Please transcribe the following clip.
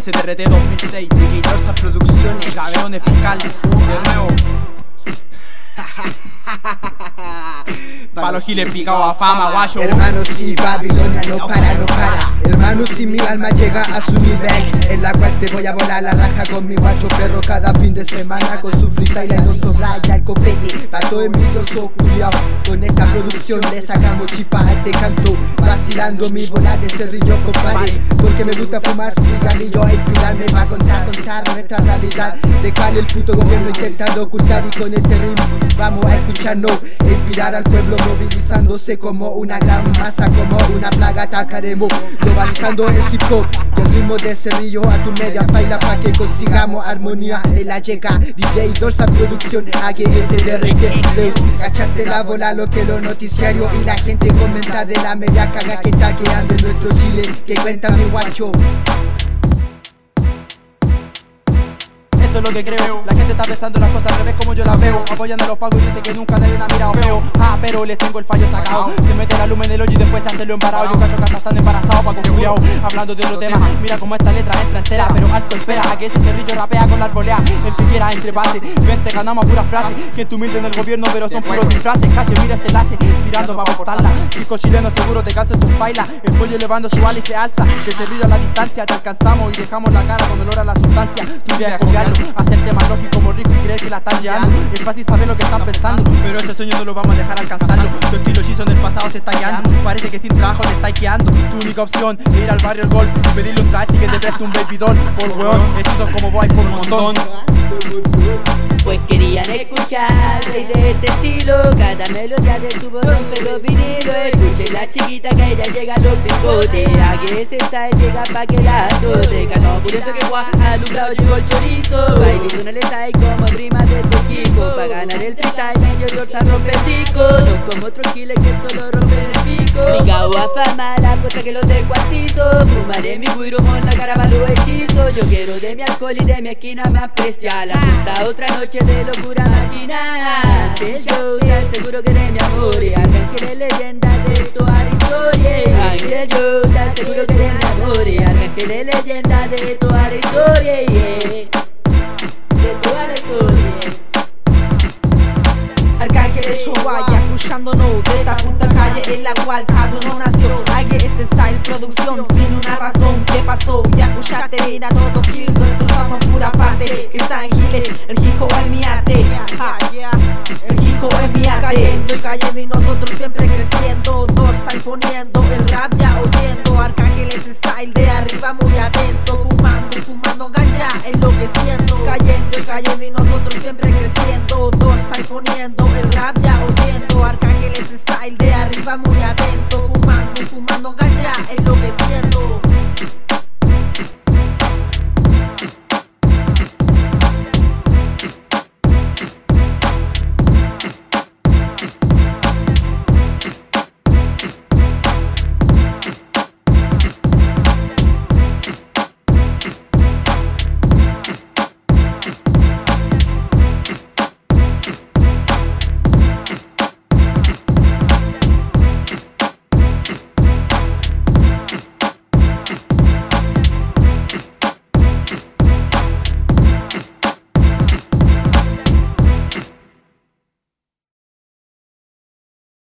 STRT 2006 Digitorsa Producciones Caberones Fiscales De nuevo. Pa' los giles picados a fama, guayo. Hermanos, si Babilonia no para, no para Si mi alma llega a su nivel. En la cual te voy a volar la raja con mi guacho perro Cada fin de semana con su freestyle no sobra ya el copete. Pa' todo el mundo culiao. Con esta producción le sacamos chipa a este canto Vacilando mi bola de cerrillo, compadre. Porque me gusta fumar cigarrillo e inspirarme Va a contar, contar nuestra realidad. De el puto gobierno intentando ocultar Y con este ritmo vamos a escucharnos. E inspirar al pueblo movilizándose como una gran masa, como una plaga. Atacaremos, globalizando el hip hop el ritmo de cerrillo a tu media baila pa' que consigamos armonía en la llega DJ Dorsa Producción AGSDRT Reus Cachate la bola lo que los noticiarios y la gente comenta de la media caga que está quedando en nuestro Chile que cuenta mi guacho lo que creo. La gente está pensando las cosas al revés como yo las veo. Apoyan a los pagos y dice que nunca nadie me ha mirado feo. Ah, pero les tengo el fallo sacado. Se mete la luz en el hoyo y después se hace lo embarado Yo cacho que hasta están embarazados pa' culiao. Hablando de otro tema, mira cómo esta letra entra entera Pero alto espera a que ese cerrillo rapea con la arbolea. El que quiera entre pase, vente ganamos a pura frase Gente humilde en el gobierno pero son puros disfraces. Cache, mira este lace, tirando pa' cortarla Disco chileno seguro te calza tus bailas. El pollo elevando su ala y se alza. De cerrillo a la distancia te alcanzamos y dejamos la cara con olor a la sustancia. Tu idea es copiarlo, hacerte más lógico como rico y creer que la están llevando. Es fácil saber lo que están pensando Pero ese sueño no lo vamos a dejar alcanzarlo Tu estilo hechizo en el pasado se está guiando. Parece que sin trabajo te está quedando Tu única opción ir al barrio el golf. Y pedirle un traste que te preste un baby doll. Por weón, hechizos como voy por un montón pues querían escuchar. Rey de este estilo Cada melodía de su voz rompe los vinilos. Escuche la chiquita que ella llega a los picotes Aquí ese está llega pa' que la azote Cano purito que guá, alumbrado llegó el chorizo. Tú no le sabes como rima de Tequico Pa' ganar el freestyle ellos dorsa rompe el No como otros giles que solo rompen el pico. Mi a fama la cosa que los descuartizo Fumaré mi guiro con la cara para los hechizos Yo quiero de mi alcohol y de mi esquina me aprecia. La puta otra noche de locura matinal. El show te aseguro que eres mi amor. Y Arcángel es leyenda de la historia Ángel yo te aseguro que eres mi amor. Y Arcángel es leyenda de la historia De toda la historia. Arcángel es show vaya escuchándonos de esta puta calle en la cual cada uno nació. Alguien este style producción sin una razón. ¿Qué pasó? Ya escuchaste, mira todo kill Destrozamos pura parte Que están giles, el hijo es mi arte. El hijo es mi arte. Cayendo y cayendo y nosotros siempre creciendo Dorsal poniendo el rap ya oyendo Arcángel es style de arriba muy atento Fumando fumando ganja enloqueciendo Cayendo y cayendo y nosotros siempre creciendo Dorsal poniendo el rap ya oyendo Arcángel es style de arriba muy atento